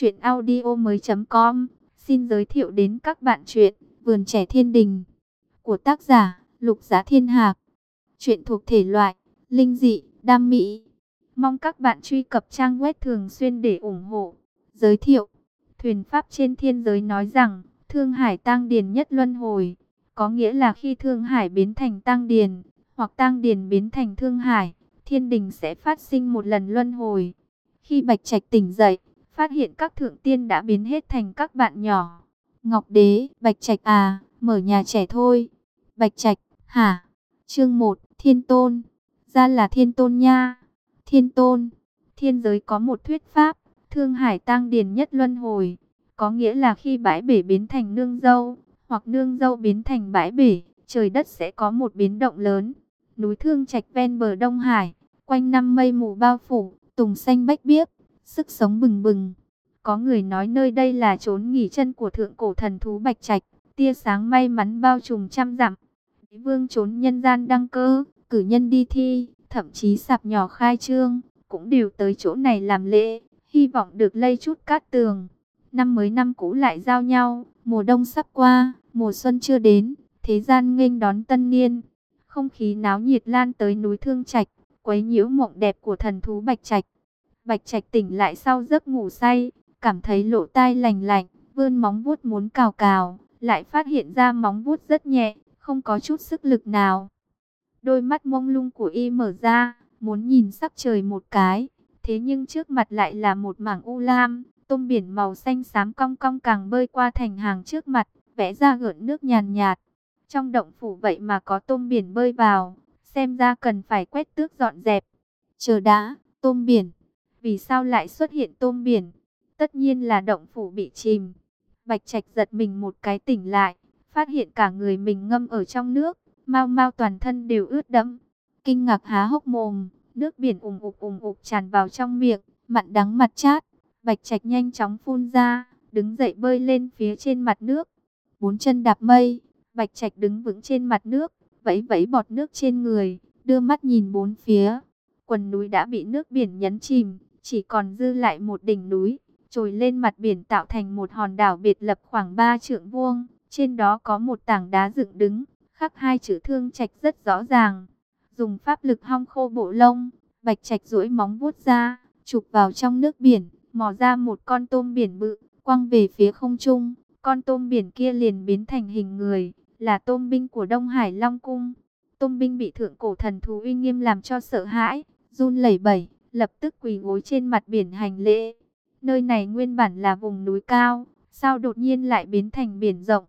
Chuyện audio mới com. Xin giới thiệu đến các bạn chuyện Vườn trẻ thiên đình Của tác giả Lục Giá Thiên Hạc. Chuyện thuộc thể loại Linh dị, đam mỹ. Mong các bạn truy cập trang web thường xuyên để ủng hộ. Giới thiệu Thuyền Pháp trên thiên giới nói rằng Thương Hải tăng điền nhất luân hồi Có nghĩa là khi Thương Hải biến thành tăng điền Hoặc tăng điền biến thành Thương Hải Thiên đình sẽ phát sinh một lần luân hồi. Khi Bạch Trạch tỉnh dậy phát hiện các thượng tiên đã biến hết thành các bạn nhỏ. Ngọc Đế, Bạch Trạch à, mở nhà trẻ thôi. Bạch Trạch, hả? Chương 1, Thiên Tôn. Ra là Thiên Tôn nha. Thiên Tôn, thiên giới có một thuyết pháp, Thương Hải tăng điền nhất luân hồi, có nghĩa là khi bãi bể biến thành nương dâu, hoặc nương dâu biến thành bãi bể, trời đất sẽ có một biến động lớn. Núi Thương Trạch ven bờ Đông Hải, quanh năm mây mù bao phủ, tùng xanh bách biếc, sức sống bừng bừng. Có người nói nơi đây là trốn nghỉ chân của thượng cổ thần thú Bạch Trạch, tia sáng may mắn bao trùm trăm dặm. Đế vương trốn nhân gian đăng cơ, cử nhân đi thi, thậm chí sạp nhỏ khai trương, cũng đều tới chỗ này làm lễ, hy vọng được lây chút cát tường. Năm mới năm cũ lại giao nhau, mùa đông sắp qua, mùa xuân chưa đến, thế gian nghênh đón tân niên. Không khí náo nhiệt lan tới núi Thương Trạch, quấy nhiễu mộng đẹp của thần thú Bạch Trạch. Bạch Trạch tỉnh lại sau giấc ngủ say, cảm thấy lỗ tai lành lạnh, vươn móng vuốt muốn cào cào, lại phát hiện ra móng vuốt rất nhẹ, không có chút sức lực nào. Đôi mắt mông lung của y mở ra, muốn nhìn sắc trời một cái, thế nhưng trước mặt lại là một mảng u lam, tôm biển màu xanh xám cong cong càng bơi qua thành hàng trước mặt, vẽ ra gợn nước nhàn nhạt. Trong động phủ vậy mà có tôm biển bơi vào, xem ra cần phải quét tước dọn dẹp. Chờ đã, tôm biển vì sao lại xuất hiện tôm biển? Tất nhiên là động phủ bị chìm. Bạch Trạch giật mình một cái tỉnh lại, phát hiện cả người mình ngâm ở trong nước, mau mau toàn thân đều ướt đẫm. Kinh ngạc há hốc mồm, nước biển ùm ục ùm ục tràn vào trong miệng, mặn đắng mặt chát. Bạch Trạch nhanh chóng phun ra, đứng dậy bơi lên phía trên mặt nước. Bốn chân đạp mây, Bạch Trạch đứng vững trên mặt nước, vẫy vẫy bọt nước trên người, đưa mắt nhìn bốn phía. Quần núi đã bị nước biển nhấn chìm, chỉ còn dư lại một đỉnh núi, trồi lên mặt biển tạo thành một hòn đảo biệt lập khoảng 3 trượng vuông, trên đó có một tảng đá dựng đứng, khắc hai chữ thương trạch rất rõ ràng. Dùng pháp lực hong khô bộ lông, bạch trạch duỗi móng vuốt ra, chụp vào trong nước biển, mò ra một con tôm biển bự, quăng về phía không trung, con tôm biển kia liền biến thành hình người, là tôm binh của Đông Hải Long Cung. Tôm binh bị thượng cổ thần thú uy nghiêm làm cho sợ hãi, run lẩy bẩy, lập tức quỳ gối trên mặt biển hành lễ. Nơi này nguyên bản là vùng núi cao, sao đột nhiên lại biến thành biển rộng?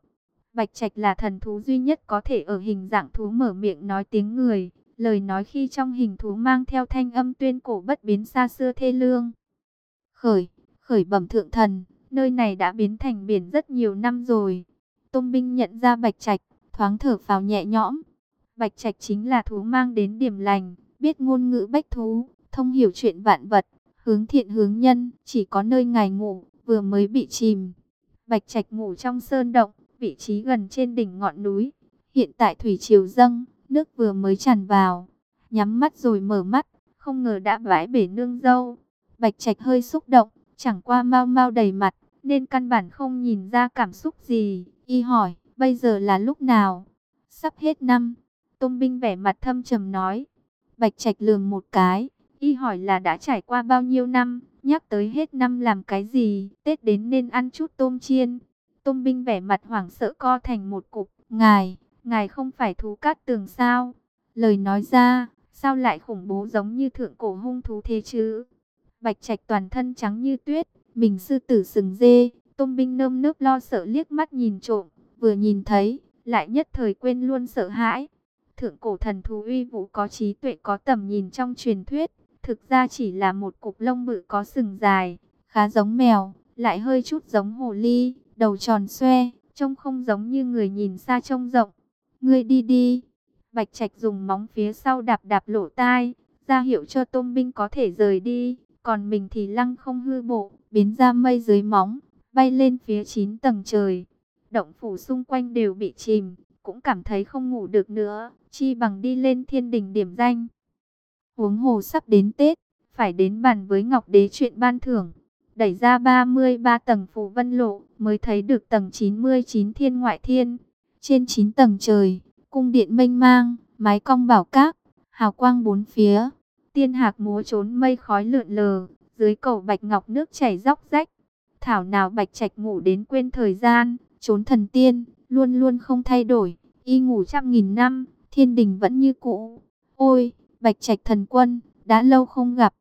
Bạch Trạch là thần thú duy nhất có thể ở hình dạng thú mở miệng nói tiếng người, lời nói khi trong hình thú mang theo thanh âm tuyên cổ bất biến xa xưa thê lương. Khởi, khởi bẩm thượng thần, nơi này đã biến thành biển rất nhiều năm rồi. Tôn binh nhận ra Bạch Trạch, thoáng thở phào nhẹ nhõm. Bạch Trạch chính là thú mang đến điểm lành, biết ngôn ngữ bách thú, thông hiểu chuyện vạn vật, hướng thiện hướng nhân, chỉ có nơi ngài ngủ, vừa mới bị chìm. Bạch Trạch ngủ trong sơn động, vị trí gần trên đỉnh ngọn núi. Hiện tại thủy triều dâng, nước vừa mới tràn vào. Nhắm mắt rồi mở mắt, không ngờ đã vãi bể nương dâu. Bạch Trạch hơi xúc động, chẳng qua mau mau đầy mặt, nên căn bản không nhìn ra cảm xúc gì. Y hỏi, bây giờ là lúc nào? Sắp hết năm. Tôn binh vẻ mặt thâm trầm nói. Bạch Trạch lườm một cái, Y hỏi là đã trải qua bao nhiêu năm, nhắc tới hết năm làm cái gì, Tết đến nên ăn chút tôm chiên. Tôm binh vẻ mặt hoảng sợ co thành một cục, ngài, ngài không phải thú cát tường sao? Lời nói ra, sao lại khủng bố giống như thượng cổ hung thú thế chứ? Bạch trạch toàn thân trắng như tuyết, mình sư tử sừng dê, tôm binh nơm nớp lo sợ liếc mắt nhìn trộm, vừa nhìn thấy, lại nhất thời quên luôn sợ hãi. Thượng cổ thần thú uy vũ có trí tuệ có tầm nhìn trong truyền thuyết, Thực ra chỉ là một cục lông bự có sừng dài, khá giống mèo, lại hơi chút giống hồ ly, đầu tròn xoe, trông không giống như người nhìn xa trông rộng. Ngươi đi đi. Bạch Trạch dùng móng phía sau đạp đạp lỗ tai, ra hiệu cho tôm binh có thể rời đi, còn mình thì lăng không hư bộ, biến ra mây dưới móng, bay lên phía chín tầng trời. Động phủ xung quanh đều bị chìm, cũng cảm thấy không ngủ được nữa, chi bằng đi lên thiên đình điểm danh. Huống hồ sắp đến Tết, phải đến bàn với Ngọc Đế chuyện ban thưởng. đẩy ra 33 tầng phủ vân lộ, mới thấy được tầng 99 thiên ngoại thiên. Trên 9 tầng trời, cung điện mênh mang, mái cong bảo các, hào quang bốn phía. Tiên hạc múa trốn mây khói lượn lờ, dưới cầu bạch ngọc nước chảy róc rách. Thảo nào bạch trạch ngủ đến quên thời gian, trốn thần tiên, luôn luôn không thay đổi, y ngủ trăm nghìn năm, thiên đình vẫn như cũ. Ôi, bạch trạch thần quân, đã lâu không gặp,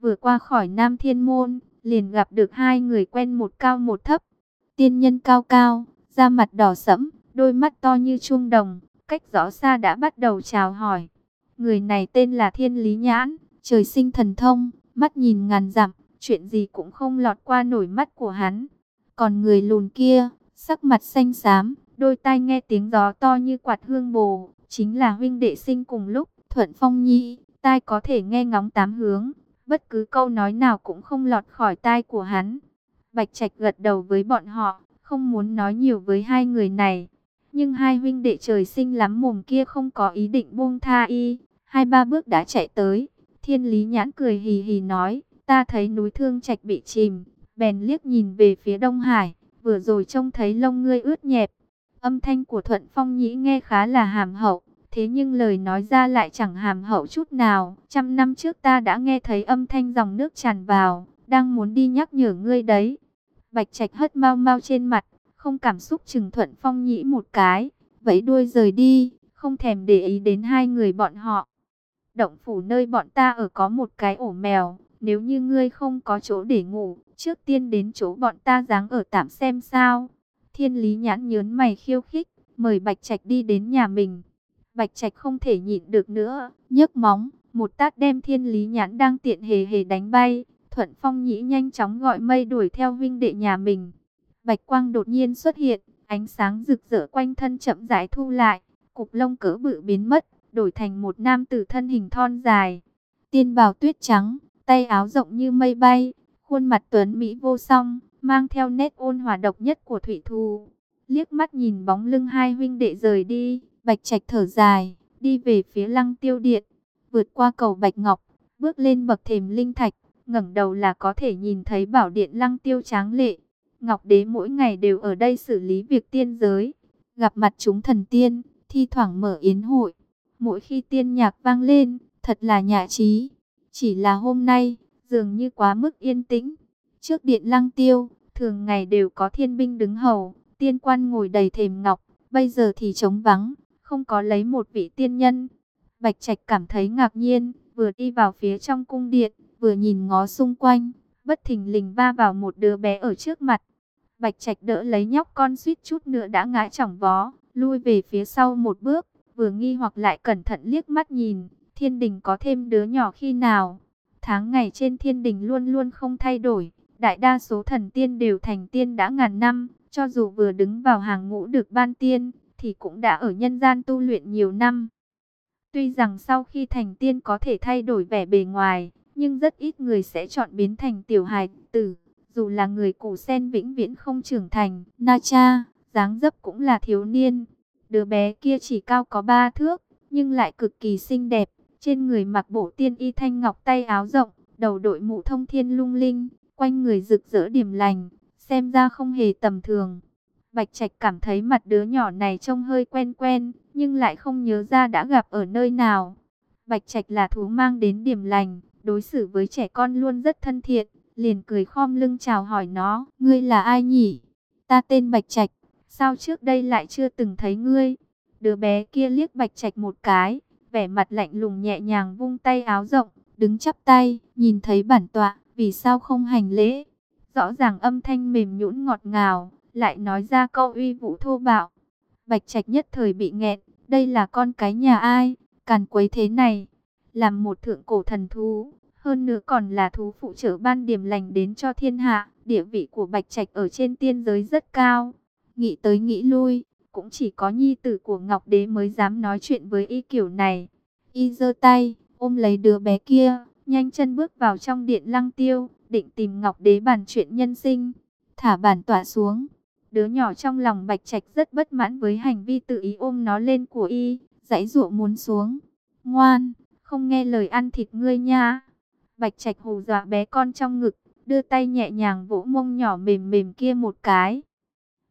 vừa qua khỏi Nam Thiên Môn, liền gặp được hai người quen một cao một thấp. Tiên nhân cao cao, da mặt đỏ sẫm, đôi mắt to như chuông đồng, cách rõ xa đã bắt đầu chào hỏi. Người này tên là Thiên Lý Nhãn, trời sinh thần thông, mắt nhìn ngàn dặm, chuyện gì cũng không lọt qua nổi mắt của hắn. Còn người lùn kia, sắc mặt xanh xám, đôi tai nghe tiếng gió to như quạt hương bồ, chính là huynh đệ sinh cùng lúc, Thuận Phong Nhi, tai có thể nghe ngóng tám hướng, bất cứ câu nói nào cũng không lọt khỏi tai của hắn. Bạch Trạch gật đầu với bọn họ, không muốn nói nhiều với hai người này. Nhưng hai huynh đệ trời sinh lắm mồm kia không có ý định buông tha y, hai ba bước đã chạy tới. Thiên Lý Nhãn cười hì hì nói, ta thấy núi Thương Trạch bị chìm, bèn liếc nhìn về phía Đông Hải, vừa rồi trông thấy lông ngươi ướt nhẹp. Âm thanh của Thuận Phong Nhĩ nghe khá là hàm hậu, thế nhưng lời nói ra lại chẳng hàm hậu chút nào. Trăm năm trước ta đã nghe thấy âm thanh dòng nước tràn vào, đang muốn đi nhắc nhở ngươi đấy. Bạch Trạch hất mau mau trên mặt, không cảm xúc chừng Thuận Phong Nhĩ một cái, vẫy đuôi rời đi, không thèm để ý đến hai người bọn họ. Động phủ nơi bọn ta ở có một cái ổ mèo, nếu như ngươi không có chỗ để ngủ, trước tiên đến chỗ bọn ta dáng ở tạm xem sao. Thiên lý nhãn nhớn mày khiêu khích, mời Bạch Trạch đi đến nhà mình. Bạch Trạch không thể nhịn được nữa, nhấc móng, một tát đem thiên lý nhãn đang tiện hề hề đánh bay. Thuận Phong Nhĩ nhanh chóng gọi mây đuổi theo vinh đệ nhà mình. Bạch quang đột nhiên xuất hiện, ánh sáng rực rỡ quanh thân chậm rãi thu lại, cục lông cỡ bự biến mất, đổi thành một nam tử thân hình thon dài. Tiên bào tuyết trắng, tay áo rộng như mây bay, khuôn mặt tuấn mỹ vô song, mang theo nét ôn hòa độc nhất của thủy thu. Liếc mắt nhìn bóng lưng hai huynh đệ rời đi, Bạch Trạch thở dài, đi về phía Lăng Tiêu Điện, vượt qua cầu Bạch Ngọc, bước lên bậc thềm linh thạch, ngẩng đầu là có thể nhìn thấy bảo điện Lăng Tiêu tráng lệ. Ngọc Đế mỗi ngày đều ở đây xử lý việc tiên giới, gặp mặt chúng thần tiên, thi thoảng mở yến hội. Mỗi khi tiên nhạc vang lên, thật là nhã trí. Chỉ là hôm nay, dường như quá mức yên tĩnh. Trước điện lăng tiêu, thường ngày đều có thiên binh đứng hầu, tiên quan ngồi đầy thềm ngọc, bây giờ thì trống vắng, không có lấy một vị tiên nhân. Bạch Trạch cảm thấy ngạc nhiên, vừa đi vào phía trong cung điện, vừa nhìn ngó xung quanh, bất thình lình va vào một đứa bé ở trước mặt. Bạch Trạch đỡ lấy nhóc con suýt chút nữa đã ngã chỏng vó, lui về phía sau một bước, vừa nghi hoặc lại cẩn thận liếc mắt nhìn, thiên đình có thêm đứa nhỏ khi nào. Tháng ngày trên thiên đình luôn luôn không thay đổi, đại đa số thần tiên đều thành tiên đã ngàn năm, cho dù vừa đứng vào hàng ngũ được ban tiên, thì cũng đã ở nhân gian tu luyện nhiều năm. Tuy rằng sau khi thành tiên có thể thay đổi vẻ bề ngoài, nhưng rất ít người sẽ chọn biến thành tiểu hài tử, dù là người củ sen vĩnh viễn không trưởng thành. Na cha, dáng dấp cũng là thiếu niên, đứa bé kia chỉ cao có ba thước, nhưng lại cực kỳ xinh đẹp, trên người mặc bộ tiên y thanh ngọc tay áo rộng, đầu đội mũ thông thiên lung linh, quanh người rực rỡ điểm lành, xem ra không hề tầm thường. Bạch Trạch cảm thấy mặt đứa nhỏ này trông hơi quen quen, nhưng lại không nhớ ra đã gặp ở nơi nào. Bạch Trạch là thú mang đến điểm lành, đối xử với trẻ con luôn rất thân thiện, liền cười khom lưng chào hỏi nó, ngươi là ai nhỉ? Ta tên Bạch Trạch, sao trước đây lại chưa từng thấy ngươi? Đứa bé kia liếc Bạch Trạch một cái, vẻ mặt lạnh lùng nhẹ nhàng vung tay áo rộng, đứng chắp tay, nhìn thấy bản tọa, vì sao không hành lễ? Rõ ràng âm thanh mềm nhũn ngọt ngào, lại nói ra câu uy vũ thô bạo. Bạch Trạch nhất thời bị nghẹn, đây là con cái nhà ai, càn quấy thế này, làm một thượng cổ thần thú, hơn nữa còn là thú phụ trợ ban điểm lành đến cho thiên hạ, địa vị của Bạch Trạch ở trên tiên giới rất cao. Nghĩ tới nghĩ lui, cũng chỉ có nhi tử của Ngọc Đế mới dám nói chuyện với y kiểu này. Y giơ tay, ôm lấy đứa bé kia, nhanh chân bước vào trong điện lăng tiêu, định tìm Ngọc Đế bàn chuyện nhân sinh. Thả bản tỏa xuống. Đứa nhỏ trong lòng Bạch Trạch rất bất mãn với hành vi tự ý ôm nó lên của y, dãy dụa muốn xuống. Ngoan, không nghe lời ăn thịt ngươi nha. Bạch Trạch hù dọa bé con trong ngực, đưa tay nhẹ nhàng vỗ mông nhỏ mềm mềm kia một cái.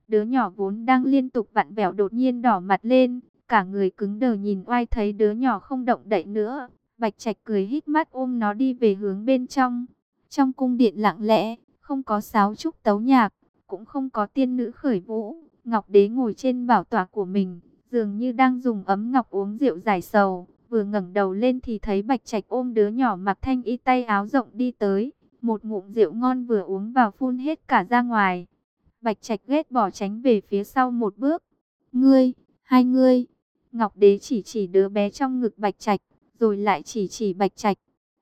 Đứa nhỏ vốn đang liên tục vặn vẹo đột nhiên đỏ mặt lên, cả người cứng đờ nhìn oai thấy đứa nhỏ không động đậy nữa. Bạch Trạch cười hít mắt ôm nó đi về hướng bên trong. Trong cung điện lặng lẽ, không có sáo trúc tấu nhạc, cũng không có tiên nữ khởi vũ. Ngọc Đế ngồi trên bảo tọa của mình, dường như đang dùng ấm ngọc uống rượu giải sầu. Vừa ngẩng đầu lên thì thấy Bạch Trạch ôm đứa nhỏ mặc thanh y tay áo rộng đi tới. Một ngụm rượu ngon vừa uống vào phun hết cả ra ngoài. Bạch Trạch ghét bỏ tránh về phía sau một bước. Ngươi, hai ngươi. Ngọc Đế chỉ chỉ đứa bé trong ngực Bạch Trạch, rồi lại chỉ chỉ Bạch Trạch.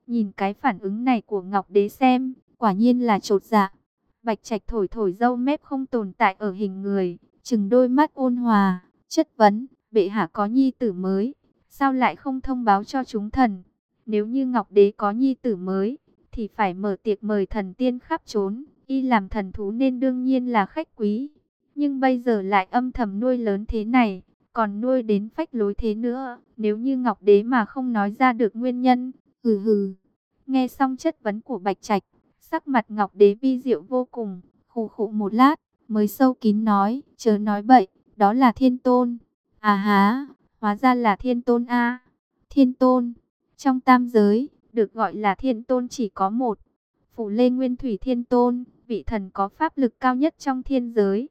Nhìn cái phản ứng này của Ngọc Đế xem, quả nhiên là trột dạ. Bạch Trạch thổi thổi dâu mép không tồn tại ở hình người, chừng đôi mắt ôn hòa, chất vấn, bệ hạ có nhi tử mới, sao lại không thông báo cho chúng thần? Nếu như Ngọc Đế có nhi tử mới, thì phải mở tiệc mời thần tiên khắp trốn, y làm thần thú nên đương nhiên là khách quý. Nhưng bây giờ lại âm thầm nuôi lớn thế này, còn nuôi đến phách lối thế nữa, nếu như Ngọc Đế mà không nói ra được nguyên nhân, hừ hừ. Nghe xong chất vấn của Bạch Trạch, sắc mặt Ngọc Đế vi diệu vô cùng, khụ khụ một lát, mới sâu kín nói, chớ nói bậy, đó là thiên tôn. À há, hóa ra là thiên tôn a Thiên tôn, trong tam giới, được gọi là thiên tôn chỉ có một. Phủ Lê Nguyên Thủy Thiên Tôn, vị thần có pháp lực cao nhất trong thiên giới.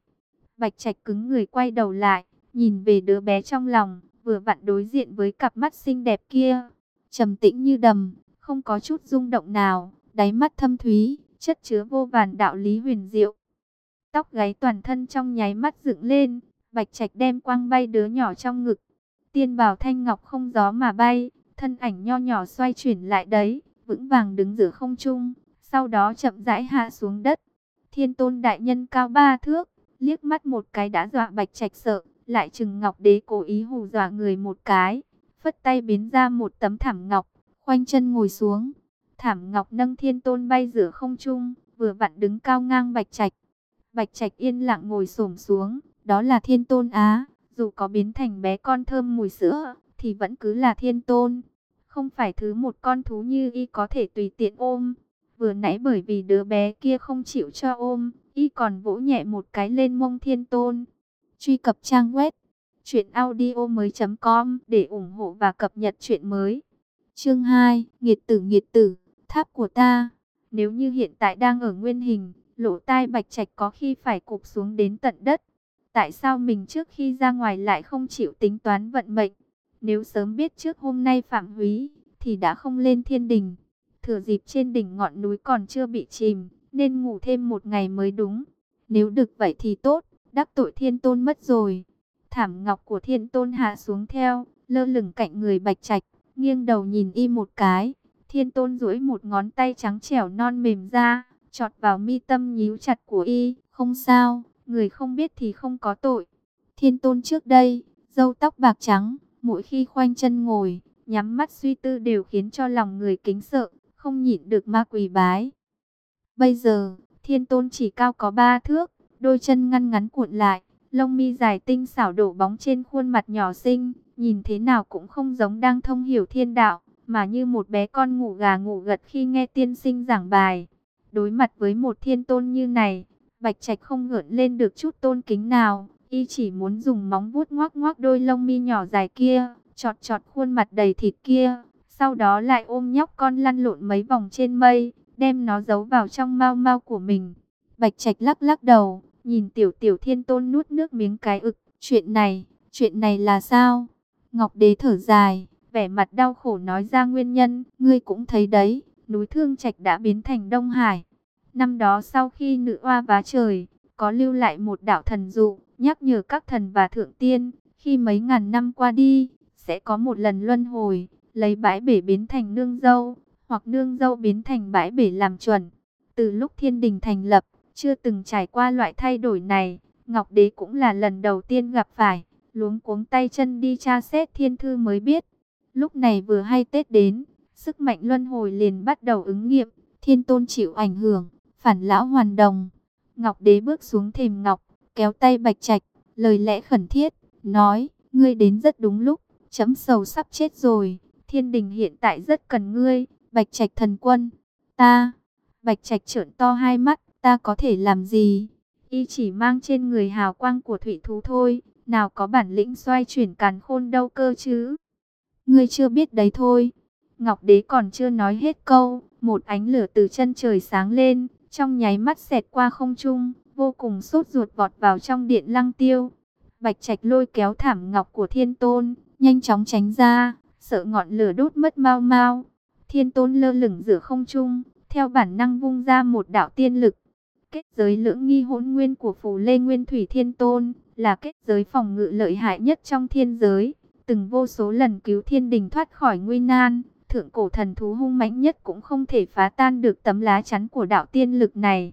Bạch Trạch cứng người quay đầu lại, nhìn về đứa bé trong lòng, vừa vặn đối diện với cặp mắt xinh đẹp kia. Trầm tĩnh như đầm, không có chút rung động nào, đáy mắt thâm thúy, chất chứa vô vàn đạo lý huyền diệu. Tóc gáy toàn thân trong nháy mắt dựng lên, Bạch Trạch đem quang bay đứa nhỏ trong ngực. Tiên bào thanh ngọc không gió mà bay, thân ảnh nho nhỏ xoay chuyển lại đấy, vững vàng đứng giữa không trung, sau đó chậm rãi hạ xuống đất. Thiên tôn đại nhân cao ba thước, liếc mắt một cái đã dọa Bạch Trạch sợ, lại chừng Ngọc Đế cố ý hù dọa người một cái, phất tay biến ra một tấm thảm ngọc, khoanh chân ngồi xuống. Thảm ngọc nâng thiên tôn bay giữa không trung, vừa vặn đứng cao ngang Bạch Trạch. Bạch Trạch yên lặng ngồi xổm xuống, đó là thiên tôn á, dù có biến thành bé con thơm mùi sữa, thì vẫn cứ là thiên tôn. Không phải thứ một con thú như y có thể tùy tiện ôm. Vừa nãy bởi vì đứa bé kia không chịu cho ôm, y còn vỗ nhẹ một cái lên mông thiên tôn. Truy cập trang web mới.com để ủng hộ và cập nhật truyện mới. Chương 2, Nghiệt tử nghiệt tử, tháp của ta. Nếu như hiện tại đang ở nguyên hình, lỗ tai Bạch Trạch có khi phải cụp xuống đến tận đất. Tại sao mình trước khi ra ngoài lại không chịu tính toán vận mệnh? Nếu sớm biết trước hôm nay Phạm Húy, thì đã không lên thiên đình. Thừa dịp trên đỉnh ngọn núi còn chưa bị chìm, nên ngủ thêm một ngày mới đúng. Nếu được vậy thì tốt, đắc tội thiên tôn mất rồi. Thảm ngọc của thiên tôn hạ xuống theo, lơ lửng cạnh người bạch trạch, nghiêng đầu nhìn y một cái. Thiên tôn duỗi một ngón tay trắng trẻo non mềm ra, chọt vào mi tâm nhíu chặt của y. Không sao, người không biết thì không có tội. Thiên tôn trước đây, râu tóc bạc trắng, mỗi khi khoanh chân ngồi, nhắm mắt suy tư đều khiến cho lòng người kính sợ, không nhịn được ma quỳ bái. Bây giờ, thiên tôn chỉ cao có ba thước, đôi chân ngăn ngắn cuộn lại, lông mi dài tinh xảo đổ bóng trên khuôn mặt nhỏ xinh, nhìn thế nào cũng không giống đang thông hiểu thiên đạo, mà như một bé con ngủ gà ngủ gật khi nghe tiên sinh giảng bài. Đối mặt với một thiên tôn như này, Bạch Trạch không ngượng lên được chút tôn kính nào, y chỉ muốn dùng móng vuốt ngoác ngoác đôi lông mi nhỏ dài kia, chọt chọt khuôn mặt đầy thịt kia, sau đó lại ôm nhóc con lăn lộn mấy vòng trên mây, đem nó giấu vào trong mau mau của mình. Bạch Trạch lắc lắc đầu, nhìn tiểu tiểu thiên tôn nuốt nước miếng cái ực, chuyện này, chuyện này là sao? Ngọc Đế thở dài, vẻ mặt đau khổ nói ra nguyên nhân, ngươi cũng thấy đấy, núi Thương Trạch đã biến thành Đông Hải. Năm đó sau khi nữ oa vá trời, có lưu lại một đạo thần dụ, nhắc nhở các thần và thượng tiên, khi mấy ngàn năm qua đi, sẽ có một lần luân hồi, lấy bãi bể biến thành nương dâu, hoặc nương dâu biến thành bãi bể làm chuẩn. Từ lúc thiên đình thành lập, chưa từng trải qua loại thay đổi này, Ngọc Đế cũng là lần đầu tiên gặp phải, luống cuống tay chân đi tra xét thiên thư mới biết. Lúc này vừa hay Tết đến, sức mạnh luân hồi liền bắt đầu ứng nghiệm, thiên tôn chịu ảnh hưởng, phản lão hoàn đồng. Ngọc Đế bước xuống thềm ngọc, kéo tay Bạch Trạch, lời lẽ khẩn thiết, nói, ngươi đến rất đúng lúc, chấm sầu sắp chết rồi, thiên đình hiện tại rất cần ngươi, Bạch Trạch thần quân. Ta, Bạch Trạch trợn to hai mắt, ta có thể làm gì? Y chỉ mang trên người hào quang của thủy thú thôi, nào có bản lĩnh xoay chuyển càn khôn đâu cơ chứ? Ngươi chưa biết đấy thôi. Ngọc Đế còn chưa nói hết câu, một ánh lửa từ chân trời sáng lên, trong nháy mắt xẹt qua không trung, vô cùng sốt ruột vọt vào trong điện lăng tiêu. Bạch Trạch lôi kéo thảm ngọc của Thiên Tôn, nhanh chóng tránh ra, sợ ngọn lửa đốt mất mau mau. Thiên Tôn lơ lửng giữa không trung, theo bản năng vung ra một đạo tiên lực. Kết giới lưỡng nghi hỗn nguyên của Phù Lê Nguyên Thủy Thiên Tôn là kết giới phòng ngự lợi hại nhất trong thiên giới, từng vô số lần cứu thiên đình thoát khỏi nguy nan. Thượng cổ thần thú hung mãnh nhất cũng không thể phá tan được tấm lá chắn của đạo tiên lực này.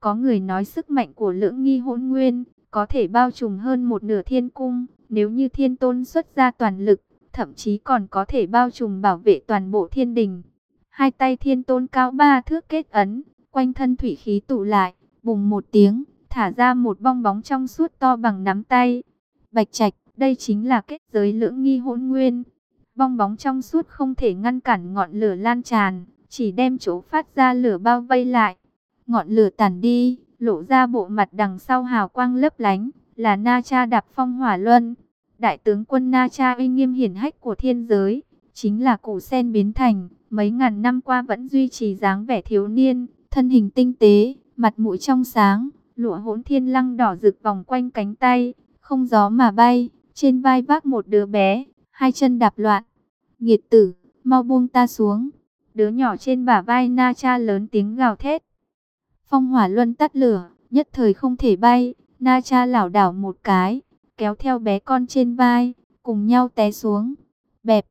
Có người nói sức mạnh của lưỡng nghi hỗn nguyên có thể bao trùm hơn một nửa thiên cung, nếu như thiên tôn xuất ra toàn lực, thậm chí còn có thể bao trùm bảo vệ toàn bộ thiên đình. Hai tay thiên tôn cao ba thước kết ấn, quanh thân thủy khí tụ lại, bùng một tiếng, thả ra một bong bóng trong suốt to bằng nắm tay. Bạch Trạch, đây chính là kết giới lưỡng nghi hỗn nguyên. Bong bóng trong suốt không thể ngăn cản ngọn lửa lan tràn, chỉ đem chỗ phát ra lửa bao vây lại. Ngọn lửa tàn đi, lộ ra bộ mặt đằng sau hào quang lấp lánh, là Na Cha đạp phong hỏa luân. Đại tướng quân Na Cha uy nghiêm hiển hách của thiên giới, chính là cụ sen biến thành, mấy ngàn năm qua vẫn duy trì dáng vẻ thiếu niên, thân hình tinh tế, mặt mũi trong sáng, lụa hỗn thiên lăng đỏ rực vòng quanh cánh tay, không gió mà bay, trên vai vác một đứa bé, hai chân đạp loạn. Nghiệt tử, mau buông ta xuống. Đứa nhỏ trên bả vai Na Cha lớn tiếng gào thét. Phong hỏa luân tắt lửa, nhất thời không thể bay, Na Cha lảo đảo một cái, kéo theo bé con trên vai, cùng nhau té xuống. Bẹp,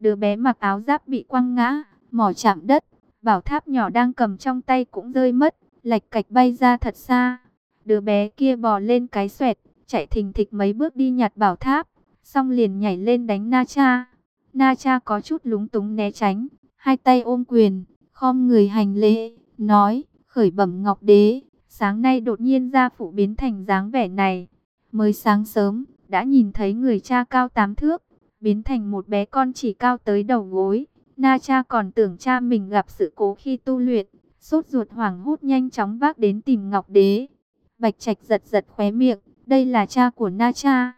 đứa bé mặc áo giáp bị quăng ngã, mỏ chạm đất, bảo tháp nhỏ đang cầm trong tay cũng rơi mất, lạch cạch bay ra thật xa. Đứa bé kia bò lên cái xoẹt, chạy thình thịch mấy bước đi nhặt bảo tháp, xong liền nhảy lên đánh Na Cha. Na Cha có chút lúng túng né tránh, hai tay ôm quyền, khom người hành lễ, nói, khởi bẩm ngọc đế, sáng nay đột nhiên ra phụ biến thành dáng vẻ này. Mới sáng sớm, đã nhìn thấy người cha cao tám thước, biến thành một bé con chỉ cao tới đầu gối. Na cha còn tưởng cha mình gặp sự cố khi tu luyện, sốt ruột hoảng hốt nhanh chóng vác đến tìm ngọc đế. Bạch Trạch giật giật khóe miệng, đây là cha của Na cha.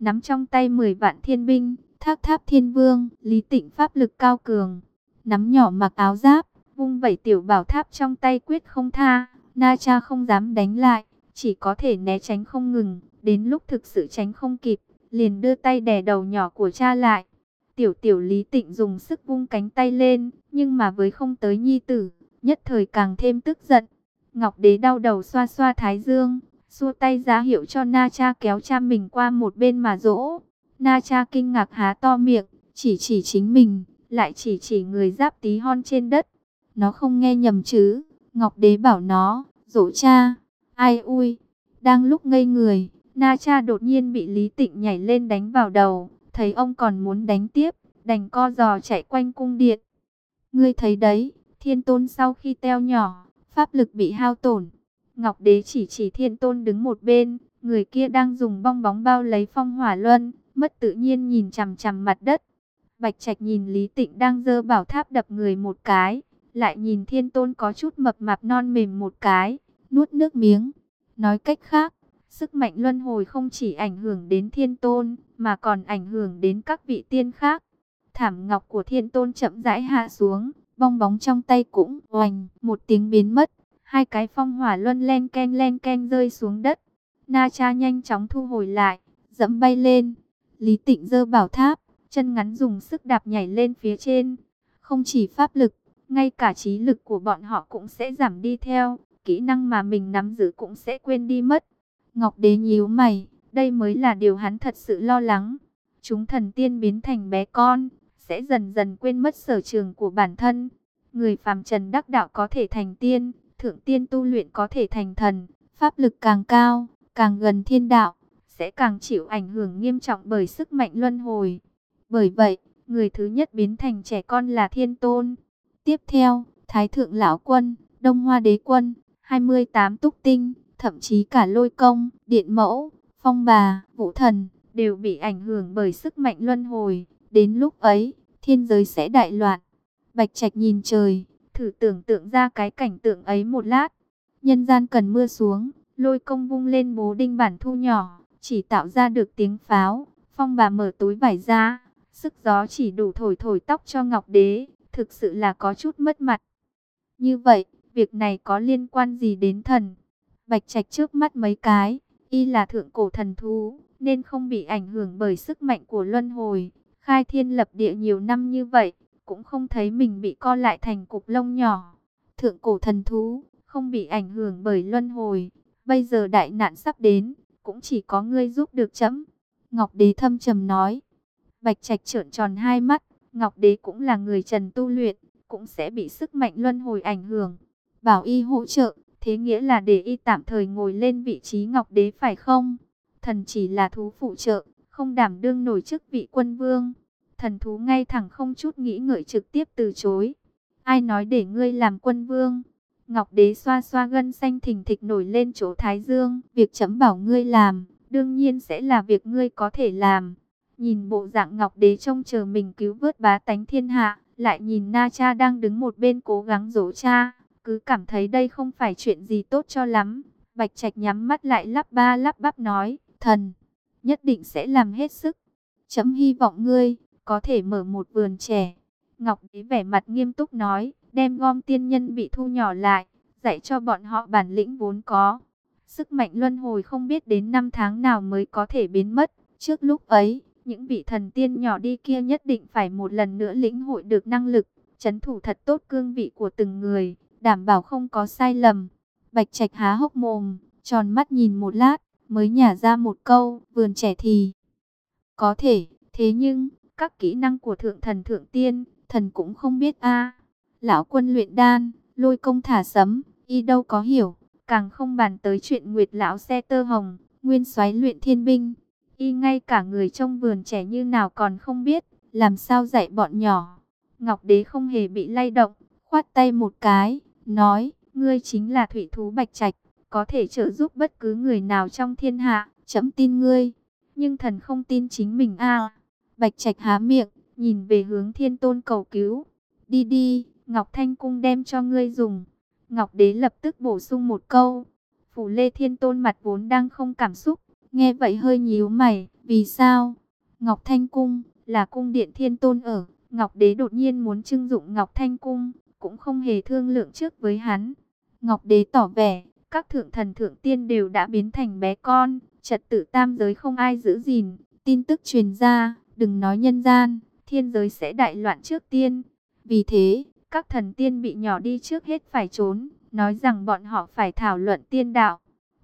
Nắm trong tay 10 vạn thiên binh, thác tháp thiên vương, lý tịnh pháp lực cao cường. Nắm nhỏ mặc áo giáp, vung vẩy tiểu bảo tháp trong tay quyết không tha, Na Cha không dám đánh lại, chỉ có thể né tránh không ngừng, đến lúc thực sự tránh không kịp, liền đưa tay đè đầu nhỏ của cha lại. Tiểu tiểu Lý Tịnh dùng sức vung cánh tay lên, nhưng mà với không tới nhi tử, nhất thời càng thêm tức giận. Ngọc Đế đau đầu xoa xoa thái dương, xua tay ra hiệu cho Na Cha kéo cha mình qua một bên mà dỗ. Na Cha kinh ngạc há to miệng, chỉ chỉ chính mình, lại chỉ chỉ người giáp tí hon trên đất. Nó không nghe nhầm chứ. Ngọc đế bảo nó, dỗ cha. Ai ui. Đang lúc ngây người, na cha đột nhiên bị Lý Tịnh nhảy lên đánh vào đầu. Thấy ông còn muốn đánh tiếp, đành co giò chạy quanh cung điện. Ngươi thấy đấy, thiên tôn sau khi teo nhỏ, pháp lực bị hao tổn. Ngọc đế chỉ chỉ thiên tôn đứng một bên, người kia đang dùng bong bóng bao lấy phong hỏa luân, mất tự nhiên nhìn chằm chằm mặt đất. Bạch Trạch nhìn Lý Tịnh đang dơ bảo tháp đập người một cái, lại nhìn thiên tôn có chút mập mạp non mềm một cái, nuốt nước miếng. Nói cách khác, sức mạnh luân hồi không chỉ ảnh hưởng đến thiên tôn, mà còn ảnh hưởng đến các vị tiên khác. Thảm ngọc của thiên tôn chậm rãi hạ xuống, bong bóng trong tay cũng oành, một tiếng biến mất. Hai cái phong hỏa luân len ken len ken rơi xuống đất. Na cha nhanh chóng thu hồi lại, dẫm bay lên. Lý tịnh dơ bảo tháp, chân ngắn dùng sức đạp nhảy lên phía trên. Không chỉ pháp lực, ngay cả trí lực của bọn họ cũng sẽ giảm đi theo, kỹ năng mà mình nắm giữ cũng sẽ quên đi mất. Ngọc Đế nhíu mày, đây mới là điều hắn thật sự lo lắng. Chúng thần tiên biến thành bé con, sẽ dần dần quên mất sở trường của bản thân. Người phàm trần đắc đạo có thể thành tiên, thượng tiên tu luyện có thể thành thần, pháp lực càng cao, càng gần thiên đạo, sẽ càng chịu ảnh hưởng nghiêm trọng bởi sức mạnh luân hồi. Bởi vậy, người thứ nhất biến thành trẻ con là thiên tôn, Tiếp theo, Thái Thượng Lão Quân, Đông Hoa Đế Quân, 28 túc tinh, thậm chí cả lôi công, điện mẫu, phong bà, vũ thần, đều bị ảnh hưởng bởi sức mạnh luân hồi. Đến lúc ấy, thiên giới sẽ đại loạn. Bạch Trạch nhìn trời, Thử tưởng tượng ra cái cảnh tượng ấy một lát. Nhân gian cần mưa xuống, lôi công vung lên bố đinh bản thu nhỏ, chỉ tạo ra được tiếng pháo. Phong bà mở túi vải ra, sức gió chỉ đủ thổi thổi tóc cho Ngọc Đế, thực sự là có chút mất mặt. Như vậy, việc này có liên quan gì đến thần? Bạch Trạch trước mắt mấy cái, y là thượng cổ thần thú, nên không bị ảnh hưởng bởi sức mạnh của luân hồi. Khai thiên lập địa nhiều năm như vậy, cũng không thấy mình bị co lại thành cục lông nhỏ. Thượng cổ thần thú, không bị ảnh hưởng bởi luân hồi. Bây giờ đại nạn sắp đến, cũng chỉ có ngươi giúp được chấm. Ngọc Đế thâm trầm nói. Bạch Trạch trợn tròn hai mắt, Ngọc Đế cũng là người trần tu luyện, cũng sẽ bị sức mạnh luân hồi ảnh hưởng. Bảo y hỗ trợ, thế nghĩa là để y tạm thời ngồi lên vị trí Ngọc Đế phải không? Thần chỉ là thú phụ trợ, không đảm đương nổi chức vị quân vương. Thần thú ngay thẳng không chút nghĩ ngợi trực tiếp từ chối. Ai nói để ngươi làm quân vương? Ngọc đế xoa xoa gân xanh thình thịch nổi lên chỗ thái dương. Việc chấm bảo ngươi làm, đương nhiên sẽ là việc ngươi có thể làm. Nhìn bộ dạng Ngọc đế trông chờ mình cứu vớt bá tánh thiên hạ. Lại nhìn Na Cha đang đứng một bên cố gắng dỗ cha. Cứ cảm thấy đây không phải chuyện gì tốt cho lắm. Bạch Trạch nhắm mắt lại lắp ba lắp bắp nói. Thần, nhất định sẽ làm hết sức. Chấm hy vọng ngươi có thể mở một vườn trẻ. Ngọc Đế vẻ mặt nghiêm túc nói, đem gom tiên nhân bị thu nhỏ lại, dạy cho bọn họ bản lĩnh vốn có. Sức mạnh luân hồi không biết đến năm tháng nào mới có thể biến mất. Trước lúc ấy, những vị thần tiên nhỏ đi kia nhất định phải một lần nữa lĩnh hội được năng lực, chấn thủ thật tốt cương vị của từng người, đảm bảo không có sai lầm. Bạch Trạch há hốc mồm, tròn mắt nhìn một lát, mới nhả ra một câu, vườn trẻ thì có thể, thế nhưng các kỹ năng của thượng thần thượng tiên, thần cũng không biết a. Lão quân luyện đan, lôi công thả sấm, y đâu có hiểu, càng không bàn tới chuyện Nguyệt lão xe tơ hồng, nguyên soái luyện thiên binh. Y ngay cả người trong vườn trẻ như nào còn không biết, làm sao dạy bọn nhỏ. Ngọc đế không hề bị lay động, khoát tay một cái, nói, ngươi chính là thủy thú bạch trạch, có thể trợ giúp bất cứ người nào trong thiên hạ, chấm tin ngươi. Nhưng thần không tin chính mình a. Bạch Trạch há miệng, nhìn về hướng thiên tôn cầu cứu. Đi đi, Ngọc Thanh Cung đem cho ngươi dùng. Ngọc Đế lập tức bổ sung một câu. Phủ Lê Thiên Tôn mặt vốn đang không cảm xúc. Nghe vậy hơi nhíu mày. Vì sao? Ngọc Thanh Cung là cung điện Thiên Tôn ở. Ngọc Đế đột nhiên muốn trưng dụng Ngọc Thanh Cung. Cũng không hề thương lượng trước với hắn. Ngọc Đế tỏ vẻ. Các thượng thần thượng tiên đều đã biến thành bé con. Trật tự tam giới không ai giữ gìn. Tin tức truyền ra Đừng nói nhân gian, thiên giới sẽ đại loạn trước tiên. Vì thế, các thần tiên bị nhỏ đi trước hết phải trốn, nói rằng bọn họ phải thảo luận tiên đạo.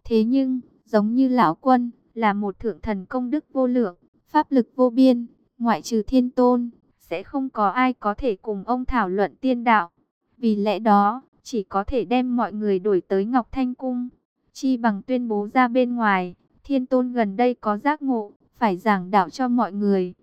Thế nhưng, giống như lão quân, là một thượng thần công đức vô lượng, pháp lực vô biên, ngoại trừ thiên tôn, sẽ không có ai có thể cùng ông thảo luận tiên đạo. Vì lẽ đó, chỉ có thể đem mọi người đổi tới Ngọc Thanh Cung, chi bằng tuyên bố ra bên ngoài, thiên tôn gần đây có giác ngộ, phải giảng đạo cho mọi người.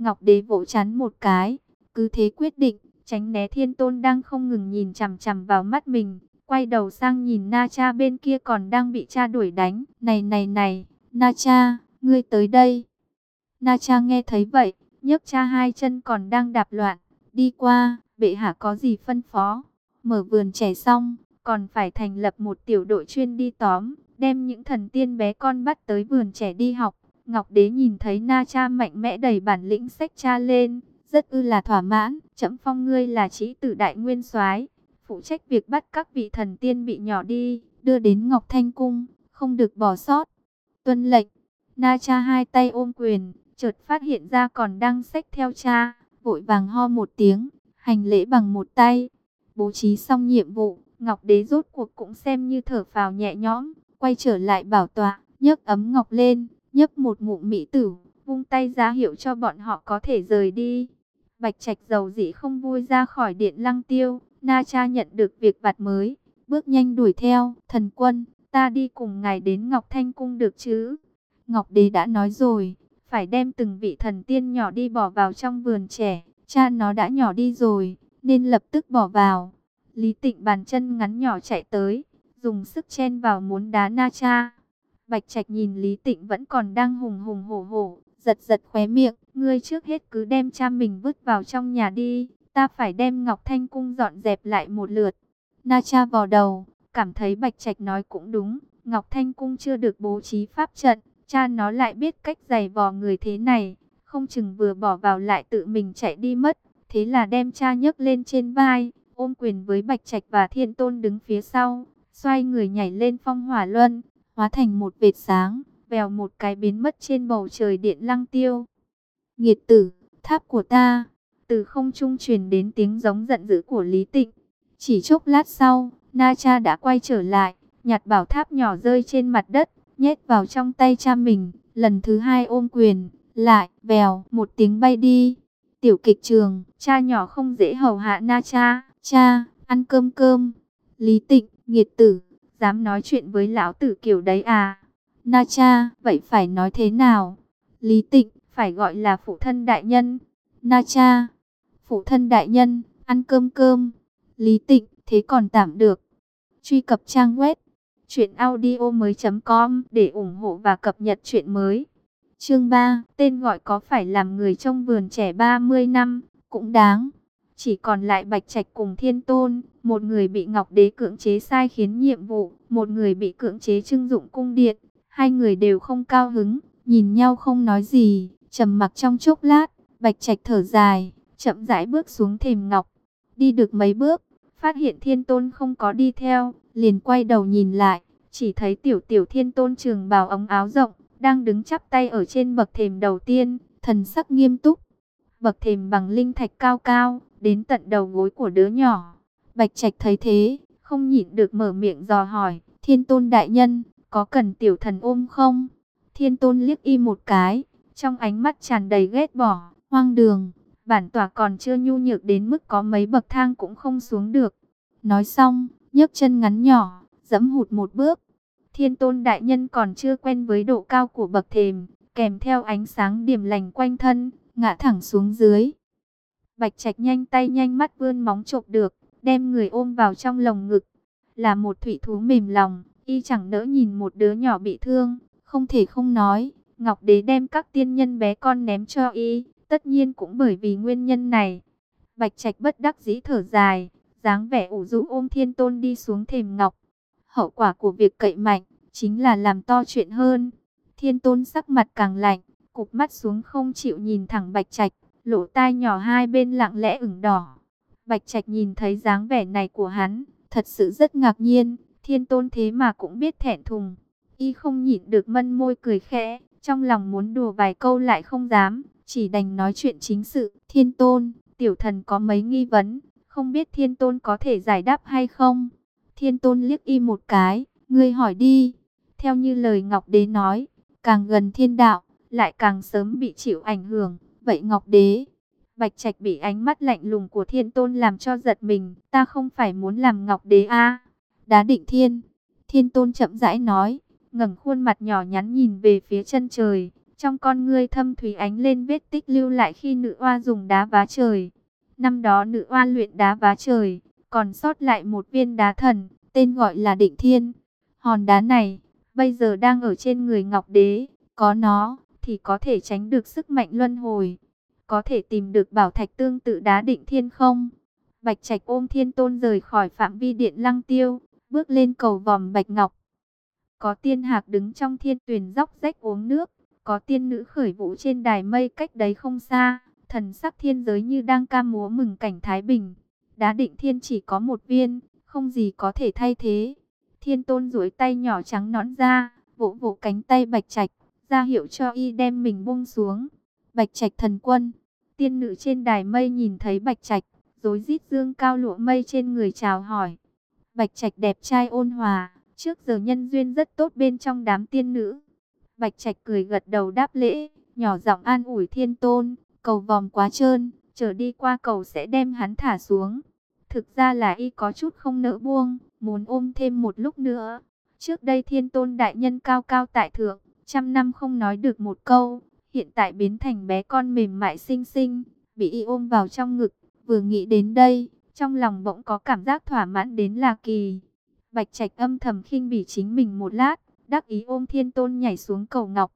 Ngọc Đế vỗ chán một cái, cứ thế quyết định, tránh né thiên tôn đang không ngừng nhìn chằm chằm vào mắt mình, quay đầu sang nhìn Na Cha bên kia còn đang bị cha đuổi đánh. Này này này, Na Cha, ngươi tới đây. Na Cha nghe thấy vậy, nhấc cha hai chân còn đang đạp loạn, đi qua, bệ hạ có gì phân phó. Mở vườn trẻ xong, còn phải thành lập một tiểu đội chuyên đi tóm, đem những thần tiên bé con bắt tới vườn trẻ đi học. Ngọc Đế nhìn thấy Na Cha mạnh mẽ đầy bản lĩnh sách cha lên, rất ư là thỏa mãn, chấm phong ngươi là trí tử đại nguyên soái, phụ trách việc bắt các vị thần tiên bị nhỏ đi, đưa đến Ngọc Thanh Cung, không được bỏ sót. Tuân lệnh, Na Cha hai tay ôm quyền, chợt phát hiện ra còn đang sách theo cha, vội vàng ho một tiếng, hành lễ bằng một tay. Bố trí xong nhiệm vụ, Ngọc Đế rốt cuộc cũng xem như thở phào nhẹ nhõm, quay trở lại bảo tọa, nhấc ấm ngọc lên, nhấp một ngụm mỹ tử, vung tay ra hiệu cho bọn họ có thể rời đi. Bạch Trạch dầu dĩ không vui ra khỏi điện lăng tiêu, Na Cha nhận được việc vặt mới, bước nhanh đuổi theo, thần quân, ta đi cùng ngài đến Ngọc Thanh Cung được chứ? Ngọc Đế đã nói rồi, phải đem từng vị thần tiên nhỏ đi bỏ vào trong vườn trẻ, cha nó đã nhỏ đi rồi, nên lập tức bỏ vào. Lý Tịnh bàn chân ngắn nhỏ chạy tới, dùng sức chen vào muốn đá Na Cha. Bạch Trạch nhìn Lý Tịnh vẫn còn đang hùng hùng hổ hổ, giật giật khóe miệng, ngươi trước hết cứ đem cha mình vứt vào trong nhà đi, ta phải đem Ngọc Thanh Cung dọn dẹp lại một lượt. Na Cha vò đầu, cảm thấy Bạch Trạch nói cũng đúng, Ngọc Thanh Cung chưa được bố trí pháp trận, cha nó lại biết cách giày vò người thế này, không chừng vừa bỏ vào lại tự mình chạy đi mất, thế là đem cha nhấc lên trên vai, ôm quyền với Bạch Trạch và Thiên Tôn đứng phía sau, xoay người nhảy lên phong hỏa luân, hóa thành một vệt sáng, vèo một cái biến mất trên bầu trời điện lăng tiêu. Nghiệt tử, tháp của ta, từ không trung truyền đến tiếng giống giận dữ của Lý Tịnh. Chỉ chốc lát sau, Na Cha đã quay trở lại, nhặt bảo tháp nhỏ rơi trên mặt đất, nhét vào trong tay cha mình, lần thứ hai ôm quyền, lại, vèo, một tiếng bay đi. Tiểu kịch trường, cha nhỏ không dễ hầu hạ Na Cha, cha, ăn cơm cơm. Lý Tịnh, nghiệt tử, dám nói chuyện với lão tử kiểu đấy à? Na Cha, vậy phải nói thế nào? Lý Tịnh, phải gọi là phụ thân đại nhân. Na Cha, phụ thân đại nhân, ăn cơm cơm. Lý Tịnh, thế còn tạm được. Truy cập trang web truyệnaudiomoi.com để ủng hộ và cập nhật chuyện mới. Chương 3, tên gọi có phải làm người trong vườn trẻ 30 năm, cũng đáng. Chỉ còn lại Bạch Trạch cùng Thiên Tôn, một người bị Ngọc Đế cưỡng chế sai khiến nhiệm vụ, một người bị cưỡng chế trưng dụng cung điện. Hai người đều không cao hứng, nhìn nhau không nói gì, trầm mặc trong chốc lát, Bạch Trạch thở dài, chậm rãi bước xuống thềm ngọc. Đi được mấy bước, phát hiện Thiên Tôn không có đi theo, liền quay đầu nhìn lại, chỉ thấy tiểu tiểu Thiên Tôn trường bào ống áo rộng, đang đứng chắp tay ở trên bậc thềm đầu tiên, thần sắc nghiêm túc. Bậc thềm bằng linh thạch cao cao, đến tận đầu gối của đứa nhỏ. Bạch Trạch thấy thế, không nhịn được mở miệng dò hỏi, Thiên Tôn đại nhân, có cần tiểu thần ôm không? Thiên Tôn liếc y một cái, trong ánh mắt tràn đầy ghét bỏ, hoang đường, bản tỏa còn chưa nhu nhược đến mức có mấy bậc thang cũng không xuống được. Nói xong, nhấc chân ngắn nhỏ, dẫm hụt một bước. Thiên tôn đại nhân còn chưa quen với độ cao của bậc thềm, kèm theo ánh sáng điểm lành quanh thân, ngã thẳng xuống dưới. Bạch Trạch nhanh tay nhanh mắt vươn móng chộp được, đem người ôm vào trong lồng ngực. Là một thủy thú mềm lòng, y chẳng nỡ nhìn một đứa nhỏ bị thương, không thể không nói. Ngọc Đế đem các tiên nhân bé con ném cho y, tất nhiên cũng bởi vì nguyên nhân này. Bạch Trạch bất đắc dĩ thở dài, dáng vẻ ủ rũ ôm thiên tôn đi xuống thềm ngọc. Hậu quả của việc cậy mạnh, chính là làm to chuyện hơn. Thiên tôn sắc mặt càng lạnh, cụp mắt xuống không chịu nhìn thẳng Bạch Trạch, lỗ tai nhỏ hai bên lặng lẽ ửng đỏ. Bạch Trạch nhìn thấy dáng vẻ này của hắn, thật sự rất ngạc nhiên, thiên tôn thế mà cũng biết thẹn thùng. Y không nhịn được mân môi cười khẽ, trong lòng muốn đùa vài câu lại không dám, chỉ đành nói chuyện chính sự. Thiên tôn, tiểu thần có mấy nghi vấn, không biết thiên tôn có thể giải đáp hay không? Thiên tôn liếc y một cái, ngươi hỏi đi. Theo như lời Ngọc Đế nói, càng gần thiên đạo, lại càng sớm bị chịu ảnh hưởng. Vậy Ngọc Đế, Bạch Trạch bị ánh mắt lạnh lùng của thiên tôn làm cho giật mình. Ta không phải muốn làm Ngọc Đế a Đá định thiên. Thiên tôn chậm rãi nói, ngẩng khuôn mặt nhỏ nhắn nhìn về phía chân trời. Trong con ngươi thâm thủy ánh lên vết tích lưu lại khi nữ oa dùng đá vá trời. Năm đó nữ oa luyện đá vá trời, còn sót lại một viên đá thần, tên gọi là định thiên. Hòn đá này, bây giờ đang ở trên người Ngọc Đế, có nó, thì có thể tránh được sức mạnh luân hồi. Có thể tìm được bảo thạch tương tự đá định thiên không? Bạch Trạch ôm thiên tôn rời khỏi phạm vi điện lăng tiêu, bước lên cầu vòm Bạch Ngọc. Có tiên hạc đứng trong thiên tuyển dốc rách uống nước, có tiên nữ khởi vũ trên đài mây cách đấy không xa, thần sắc thiên giới như đang ca múa mừng cảnh Thái Bình. Đá định thiên chỉ có một viên, không gì có thể thay thế. Thiên tôn duỗi tay nhỏ trắng nõn ra, vỗ vỗ cánh tay bạch trạch, ra hiệu cho y đem mình buông xuống. Bạch trạch thần quân, tiên nữ trên đài mây nhìn thấy bạch trạch, rối rít dương cao lụa mây trên người chào hỏi. Bạch trạch đẹp trai ôn hòa, trước giờ nhân duyên rất tốt bên trong đám tiên nữ. Bạch trạch cười gật đầu đáp lễ, nhỏ giọng an ủi thiên tôn, cầu vòm quá trơn, trở đi qua cầu sẽ đem hắn thả xuống. Thực ra là y có chút không nỡ buông, muốn ôm thêm một lúc nữa. Trước đây thiên tôn đại nhân cao cao tại thượng, trăm năm không nói được một câu, hiện tại biến thành bé con mềm mại xinh xinh, bị y ôm vào trong ngực, vừa nghĩ đến đây, trong lòng bỗng có cảm giác thỏa mãn đến là kỳ. Bạch Trạch âm thầm khinh bỉ chính mình một lát, đắc ý ôm thiên tôn nhảy xuống cầu ngọc.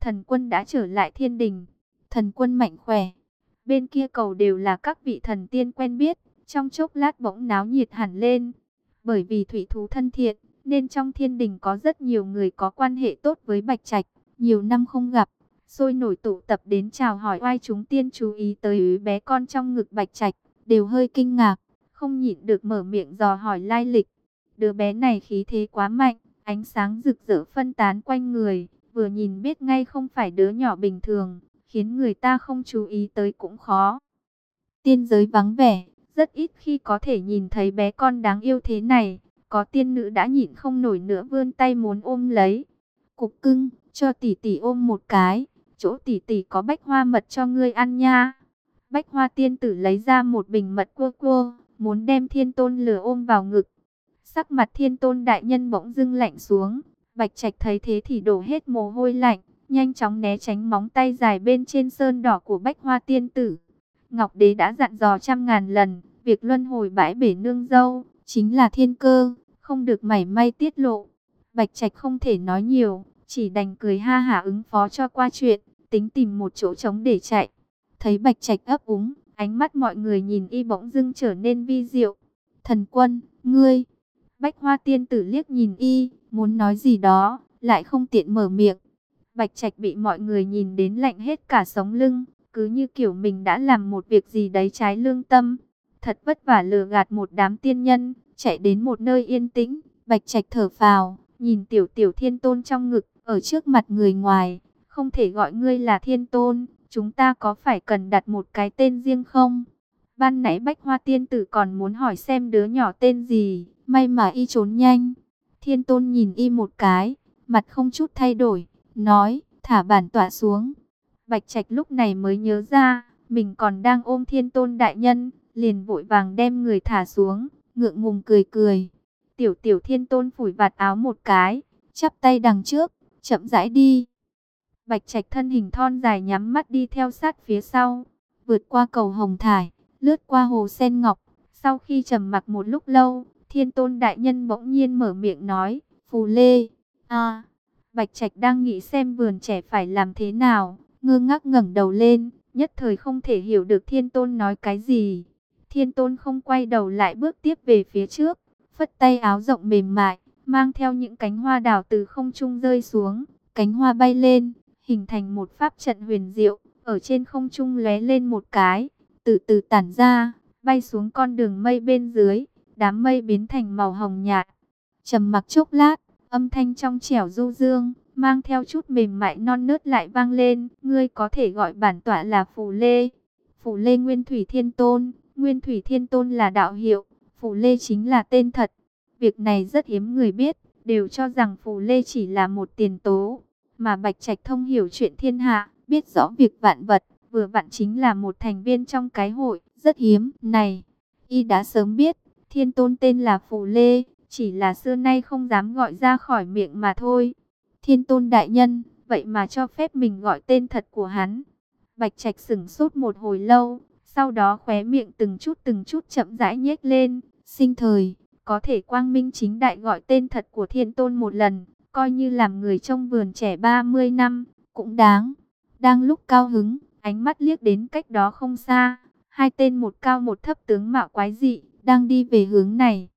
Thần quân đã trở lại thiên đình, thần quân mạnh khỏe. Bên kia cầu đều là các vị thần tiên quen biết, trong chốc lát bỗng náo nhiệt hẳn lên. Bởi vì thủy thú thân thiện, nên trong thiên đình có rất nhiều người có quan hệ tốt với Bạch Trạch, nhiều năm không gặp, sôi nổi tụ tập đến chào hỏi oai chúng tiên chú ý tới bé con trong ngực Bạch Trạch, đều hơi kinh ngạc, không nhịn được mở miệng dò hỏi lai lịch. Đứa bé này khí thế quá mạnh, ánh sáng rực rỡ phân tán quanh người, vừa nhìn biết ngay không phải đứa nhỏ bình thường, khiến người ta không chú ý tới cũng khó. Tiên giới vắng vẻ, rất ít khi có thể nhìn thấy bé con đáng yêu thế này, có tiên nữ đã nhịn không nổi nữa vươn tay muốn ôm lấy. Cục cưng, cho tỷ tỷ ôm một cái, chỗ tỷ tỷ có bách hoa mật cho ngươi ăn nha. Bách hoa tiên tử lấy ra một bình mật cua cua, muốn đem thiên tôn lửa ôm vào ngực. Sắc mặt thiên tôn đại nhân bỗng dưng lạnh xuống, bạch trạch thấy thế thì đổ hết mồ hôi lạnh, nhanh chóng né tránh móng tay dài bên trên sơn đỏ của bách hoa tiên tử. Ngọc đế đã dặn dò trăm ngàn lần, việc luân hồi bãi bể nương dâu, chính là thiên cơ, không được mảy may tiết lộ. Bạch trạch không thể nói nhiều, chỉ đành cười ha hả ứng phó cho qua chuyện, tính tìm một chỗ trống để chạy. Thấy bạch trạch ấp úng, ánh mắt mọi người nhìn y bỗng dưng trở nên vi diệu. Thần quân, ngươi, bách hoa tiên tử liếc nhìn y, muốn nói gì đó, lại không tiện mở miệng. Bạch Trạch bị mọi người nhìn đến lạnh hết cả sống lưng, cứ như kiểu mình đã làm một việc gì đấy trái lương tâm. Thật vất vả lừa gạt một đám tiên nhân, chạy đến một nơi yên tĩnh, Bạch Trạch thở phào, nhìn tiểu tiểu thiên tôn trong ngực, ở trước mặt người ngoài, không thể gọi ngươi là thiên tôn, chúng ta có phải cần đặt một cái tên riêng không? Ban nãy Bách Hoa Tiên Tử còn muốn hỏi xem đứa nhỏ tên gì, may mà y trốn nhanh. Thiên tôn nhìn y một cái, mặt không chút thay đổi, nói, thả bản tỏa xuống. Bạch Trạch lúc này mới nhớ ra, mình còn đang ôm thiên tôn đại nhân, liền vội vàng đem người thả xuống, ngượng ngùng cười cười. Tiểu tiểu thiên tôn phủi vạt áo một cái, chắp tay đằng trước, chậm rãi đi. Bạch Trạch thân hình thon dài nhắm mắt đi theo sát phía sau, vượt qua cầu hồng thải, lướt qua hồ sen ngọc. Sau khi trầm mặc một lúc lâu, thiên tôn đại nhân bỗng nhiên mở miệng nói, phù lê, a Bạch Trạch đang nghĩ xem vườn trẻ phải làm thế nào, ngơ ngác ngẩng đầu lên, nhất thời không thể hiểu được Thiên Tôn nói cái gì. Thiên Tôn không quay đầu lại bước tiếp về phía trước, phất tay áo rộng mềm mại, mang theo những cánh hoa đào từ không trung rơi xuống, cánh hoa bay lên, hình thành một pháp trận huyền diệu, ở trên không trung lóe lên một cái, từ từ tản ra, bay xuống con đường mây bên dưới, đám mây biến thành màu hồng nhạt. Trầm mặc chốc lát, Âm thanh trong trẻo du dương, mang theo chút mềm mại non nớt lại vang lên. Ngươi có thể gọi bản tọa là Phù Lê. Phù Lê Nguyên Thủy Thiên Tôn. Nguyên Thủy Thiên Tôn là đạo hiệu. Phù Lê chính là tên thật. Việc này rất hiếm người biết. Đều cho rằng Phù Lê chỉ là một tiền tố. Mà Bạch Trạch thông hiểu chuyện thiên hạ. Biết rõ việc vạn vật. Vừa vặn chính là một thành viên trong cái hội. Rất hiếm. Này, y đã sớm biết. Thiên Tôn tên là Phù Lê chỉ là xưa nay không dám gọi ra khỏi miệng mà thôi. Thiên tôn đại nhân, vậy mà cho phép mình gọi tên thật của hắn. Bạch Trạch sửng sốt một hồi lâu, sau đó khóe miệng từng chút từng chút chậm rãi nhếch lên, sinh thời, có thể quang minh chính đại gọi tên thật của thiên tôn một lần, coi như làm người trong vườn trẻ 30 năm, cũng đáng. Đang lúc cao hứng, ánh mắt liếc đến cách đó không xa, hai tên một cao một thấp tướng mạo quái dị, đang đi về hướng này.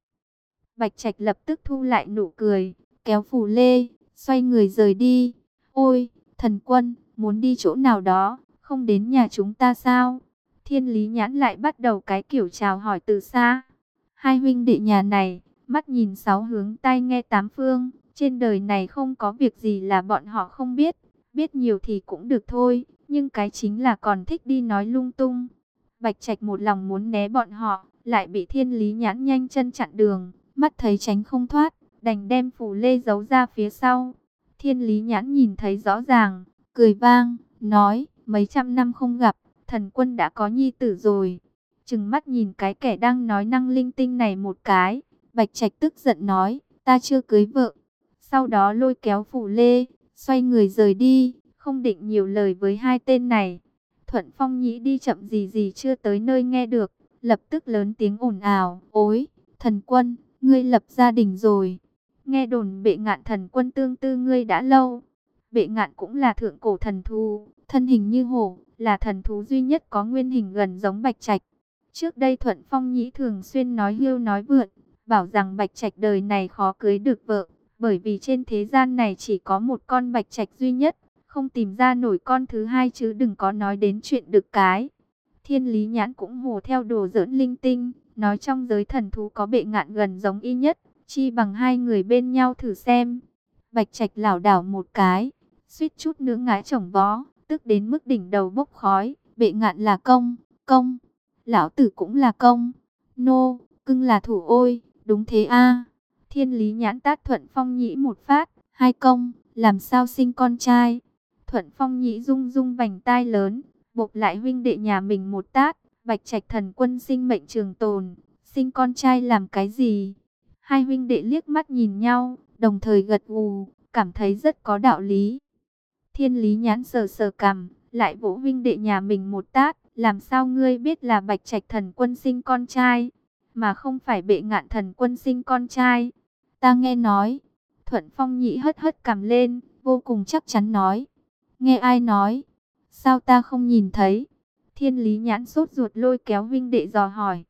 Bạch Trạch lập tức thu lại nụ cười, kéo phù lê, xoay người rời đi. Ôi, thần quân, muốn đi chỗ nào đó, không đến nhà chúng ta sao? Thiên lý nhãn lại bắt đầu cái kiểu chào hỏi từ xa. Hai huynh đệ nhà này, mắt nhìn sáu hướng tai nghe tám phương. Trên đời này không có việc gì là bọn họ không biết. Biết nhiều thì cũng được thôi, nhưng cái chính là còn thích đi nói lung tung. Bạch Trạch một lòng muốn né bọn họ, lại bị thiên lý nhãn nhanh chân chặn đường mắt thấy tránh không thoát, đành đem phủ lê giấu ra phía sau. Thiên lý nhãn nhìn thấy rõ ràng, cười vang, nói, mấy trăm năm không gặp, thần quân đã có nhi tử rồi. Chừng mắt nhìn cái kẻ đang nói năng linh tinh này một cái, bạch trạch tức giận nói, ta chưa cưới vợ. Sau đó lôi kéo phủ lê, xoay người rời đi, không định nhiều lời với hai tên này. Thuận Phong Nhĩ đi chậm gì gì chưa tới nơi nghe được, lập tức lớn tiếng ồn ào, ối, thần quân, ngươi lập gia đình rồi. Nghe đồn bệ ngạn thần quân tương tư ngươi đã lâu. Bệ ngạn cũng là thượng cổ thần thú, thân hình như hổ, là thần thú duy nhất có nguyên hình gần giống bạch trạch. Trước đây Thuận Phong Nhĩ thường xuyên nói hiêu nói vượn, bảo rằng bạch trạch đời này khó cưới được vợ, bởi vì trên thế gian này chỉ có một con bạch trạch duy nhất, không tìm ra nổi con thứ hai chứ đừng có nói đến chuyện được cái. Thiên lý nhãn cũng hồ theo đồ giỡn linh tinh, nói trong giới thần thú có bệ ngạn gần giống y nhất, chi bằng hai người bên nhau thử xem. Bạch trạch lảo đảo một cái, suýt chút nữa ngã chồng vó, tức đến mức đỉnh đầu bốc khói, bệ ngạn là công, công, lão tử cũng là công, nô, cưng là thủ ôi, đúng thế a. Thiên lý nhãn tát thuận phong nhĩ một phát, hai công, làm sao sinh con trai. Thuận phong nhĩ rung rung vành tai lớn, bộc lại huynh đệ nhà mình một tát, bạch trạch thần quân sinh mệnh trường tồn, sinh con trai làm cái gì? Hai huynh đệ liếc mắt nhìn nhau, đồng thời gật gù, cảm thấy rất có đạo lý. Thiên lý nhãn sờ sờ cằm, lại vỗ vinh đệ nhà mình một tát, làm sao ngươi biết là bạch trạch thần quân sinh con trai, mà không phải bệ ngạn thần quân sinh con trai. Ta nghe nói, thuận phong nhị hất hất cằm lên, vô cùng chắc chắn nói. Nghe ai nói, sao ta không nhìn thấy? Thiên lý nhãn sốt ruột lôi kéo vinh đệ dò hỏi.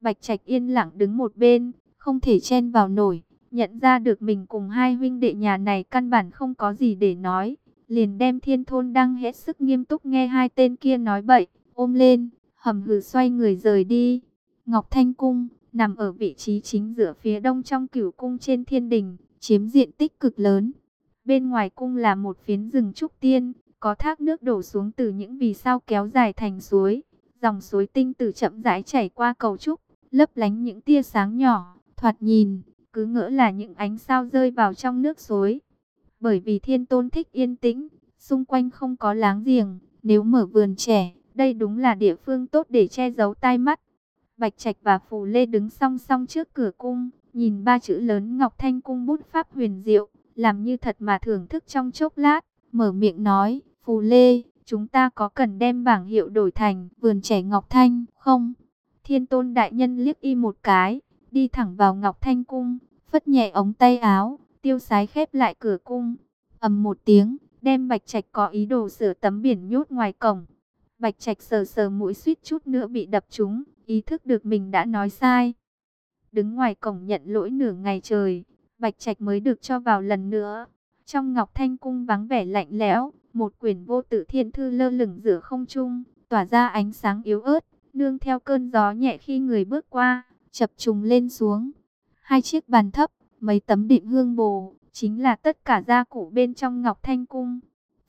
Bạch trạch yên lặng đứng một bên, không thể chen vào nổi, nhận ra được mình cùng hai huynh đệ nhà này căn bản không có gì để nói, liền đem thiên thôn đang hết sức nghiêm túc nghe hai tên kia nói bậy, ôm lên, hầm hừ xoay người rời đi. Ngọc Thanh Cung, nằm ở vị trí chính giữa phía đông trong cửu cung trên thiên đình, chiếm diện tích cực lớn. Bên ngoài cung là một phiến rừng trúc tiên, có thác nước đổ xuống từ những vì sao kéo dài thành suối. Dòng suối tinh từ chậm rãi chảy qua cầu trúc, lấp lánh những tia sáng nhỏ, thoạt nhìn, cứ ngỡ là những ánh sao rơi vào trong nước suối. Bởi vì thiên tôn thích yên tĩnh, xung quanh không có láng giềng, nếu mở vườn trẻ, đây đúng là địa phương tốt để che giấu tai mắt. Bạch Trạch và Phù Lê đứng song song trước cửa cung, nhìn ba chữ lớn Ngọc Thanh Cung bút pháp huyền diệu, làm như thật mà thưởng thức trong chốc lát, mở miệng nói, Phù Lê, chúng ta có cần đem bảng hiệu đổi thành vườn trẻ Ngọc Thanh không? Thiên tôn đại nhân liếc y một cái, đi thẳng vào Ngọc Thanh Cung, phất nhẹ ống tay áo, tiêu sái khép lại cửa cung, ầm một tiếng, đem Bạch Trạch có ý đồ sửa tấm biển nhốt ngoài cổng. Bạch Trạch sờ sờ mũi suýt chút nữa bị đập trúng, ý thức được mình đã nói sai. Đứng ngoài cổng nhận lỗi nửa ngày trời, Bạch Trạch mới được cho vào lần nữa. Trong Ngọc Thanh cung vắng vẻ lạnh lẽo, một quyển vô tự thiên thư lơ lửng giữa không trung, tỏa ra ánh sáng yếu ớt, nương theo cơn gió nhẹ khi người bước qua, chập trùng lên xuống. Hai chiếc bàn thấp, mấy tấm đệm hương bồ, chính là tất cả gia cụ bên trong Ngọc Thanh cung.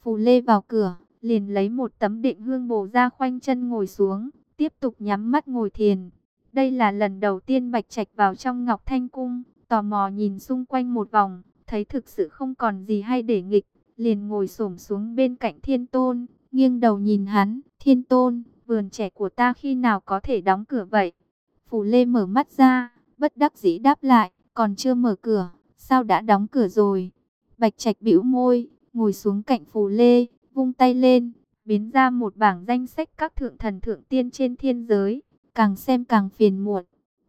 Phù Lê vào cửa, liền lấy một tấm đệm hương bồ ra khoanh chân ngồi xuống, tiếp tục nhắm mắt ngồi thiền. Đây là lần đầu tiên Bạch Trạch vào trong Ngọc Thanh Cung, tò mò nhìn xung quanh một vòng, thấy thực sự không còn gì hay để nghịch, liền ngồi xổm xuống bên cạnh Thiên Tôn, nghiêng đầu nhìn hắn, Thiên Tôn, vườn trẻ của ta khi nào có thể đóng cửa vậy? Phù Lê mở mắt ra, bất đắc dĩ đáp lại, còn chưa mở cửa, sao đã đóng cửa rồi? Bạch Trạch bĩu môi, ngồi xuống cạnh Phù Lê, vung tay lên, biến ra một bảng danh sách các thượng thần thượng tiên trên thiên giới, càng xem càng phiền muộn.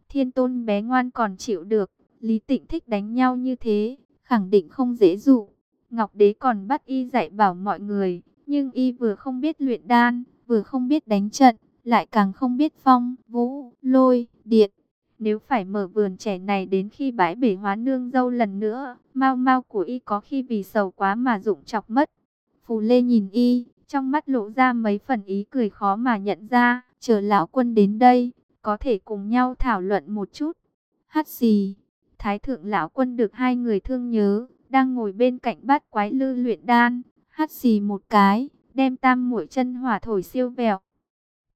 Thiên tôn bé ngoan còn chịu được, Lý Tịnh thích đánh nhau như thế, khẳng định không dễ dụ. Ngọc Đế còn bắt y dạy bảo mọi người, nhưng y vừa không biết luyện đan, vừa không biết đánh trận, lại càng không biết phong, vũ, lôi, điện. Nếu phải mở vườn trẻ này đến khi bãi bể hóa nương dâu lần nữa, mau mau của y có khi vì sầu quá mà dụng chọc mất. Phù Lê nhìn y, trong mắt lộ ra mấy phần ý cười khó mà nhận ra, chờ lão quân đến đây, có thể cùng nhau thảo luận một chút. Hát gì? thái thượng lão quân được hai người thương nhớ, đang ngồi bên cạnh bát quái lư luyện đan, hát xì một cái, đem tam mũi chân hỏa thổi siêu vẹo.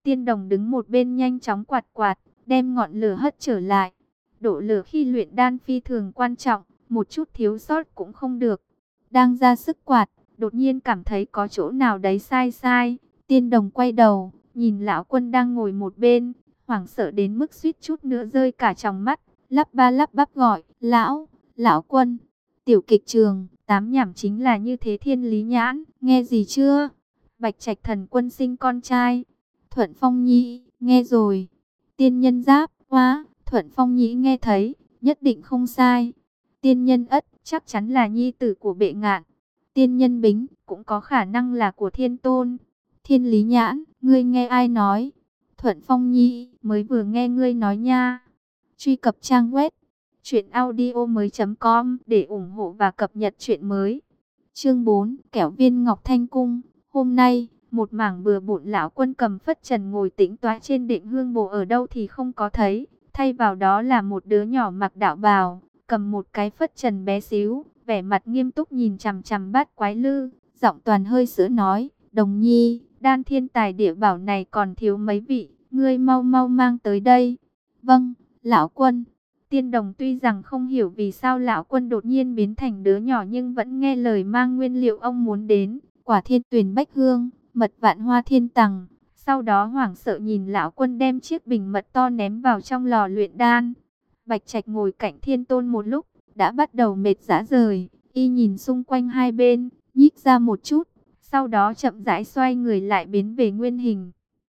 Tiên đồng đứng một bên nhanh chóng quạt quạt, đem ngọn lửa hất trở lại. Độ lửa khi luyện đan phi thường quan trọng, một chút thiếu sót cũng không được. Đang ra sức quạt, đột nhiên cảm thấy có chỗ nào đấy sai sai. Tiên đồng quay đầu, nhìn lão quân đang ngồi một bên, hoảng sợ đến mức suýt chút nữa rơi cả trong mắt, lắp ba lắp bắp gọi, lão, lão quân, tiểu kịch trường, tám nhảm chính là như thế thiên lý nhãn, nghe gì chưa? Bạch trạch thần quân sinh con trai, thuận phong nhi, nghe rồi, tiên nhân giáp, hóa, thuận phong nhĩ nghe thấy, nhất định không sai, tiên nhân ất, chắc chắn là nhi tử của bệ ngạn, tiên nhân bính, cũng có khả năng là của thiên tôn. Thiên Lý Nhãn, ngươi nghe ai nói? Thuận Phong Nhĩ mới vừa nghe ngươi nói nha. Truy cập trang web truyệnaudiomoi.com để ủng hộ và cập nhật chuyện mới. Chương 4, Kẻo viên Ngọc Thanh cung. Hôm nay, một mảng bừa bộn lão quân cầm phất trần ngồi tĩnh toái trên định hương bồ ở đâu thì không có thấy, thay vào đó là một đứa nhỏ mặc đạo bào, cầm một cái phất trần bé xíu, vẻ mặt nghiêm túc nhìn chằm chằm bát quái lư, giọng toàn hơi sữa nói, "Đồng Nhi, đan thiên tài địa bảo này còn thiếu mấy vị, ngươi mau mau mang tới đây." "Vâng, lão quân." Tiên đồng tuy rằng không hiểu vì sao lão quân đột nhiên biến thành đứa nhỏ nhưng vẫn nghe lời mang nguyên liệu ông muốn đến, quả thiên tuyển bách hương, mật vạn hoa thiên tầng. Sau đó hoảng sợ nhìn lão quân đem chiếc bình mật to ném vào trong lò luyện đan. Bạch Trạch ngồi cạnh thiên tôn một lúc, đã bắt đầu mệt rã rời, y nhìn xung quanh hai bên, nhích ra một chút, sau đó chậm rãi xoay người lại biến về nguyên hình.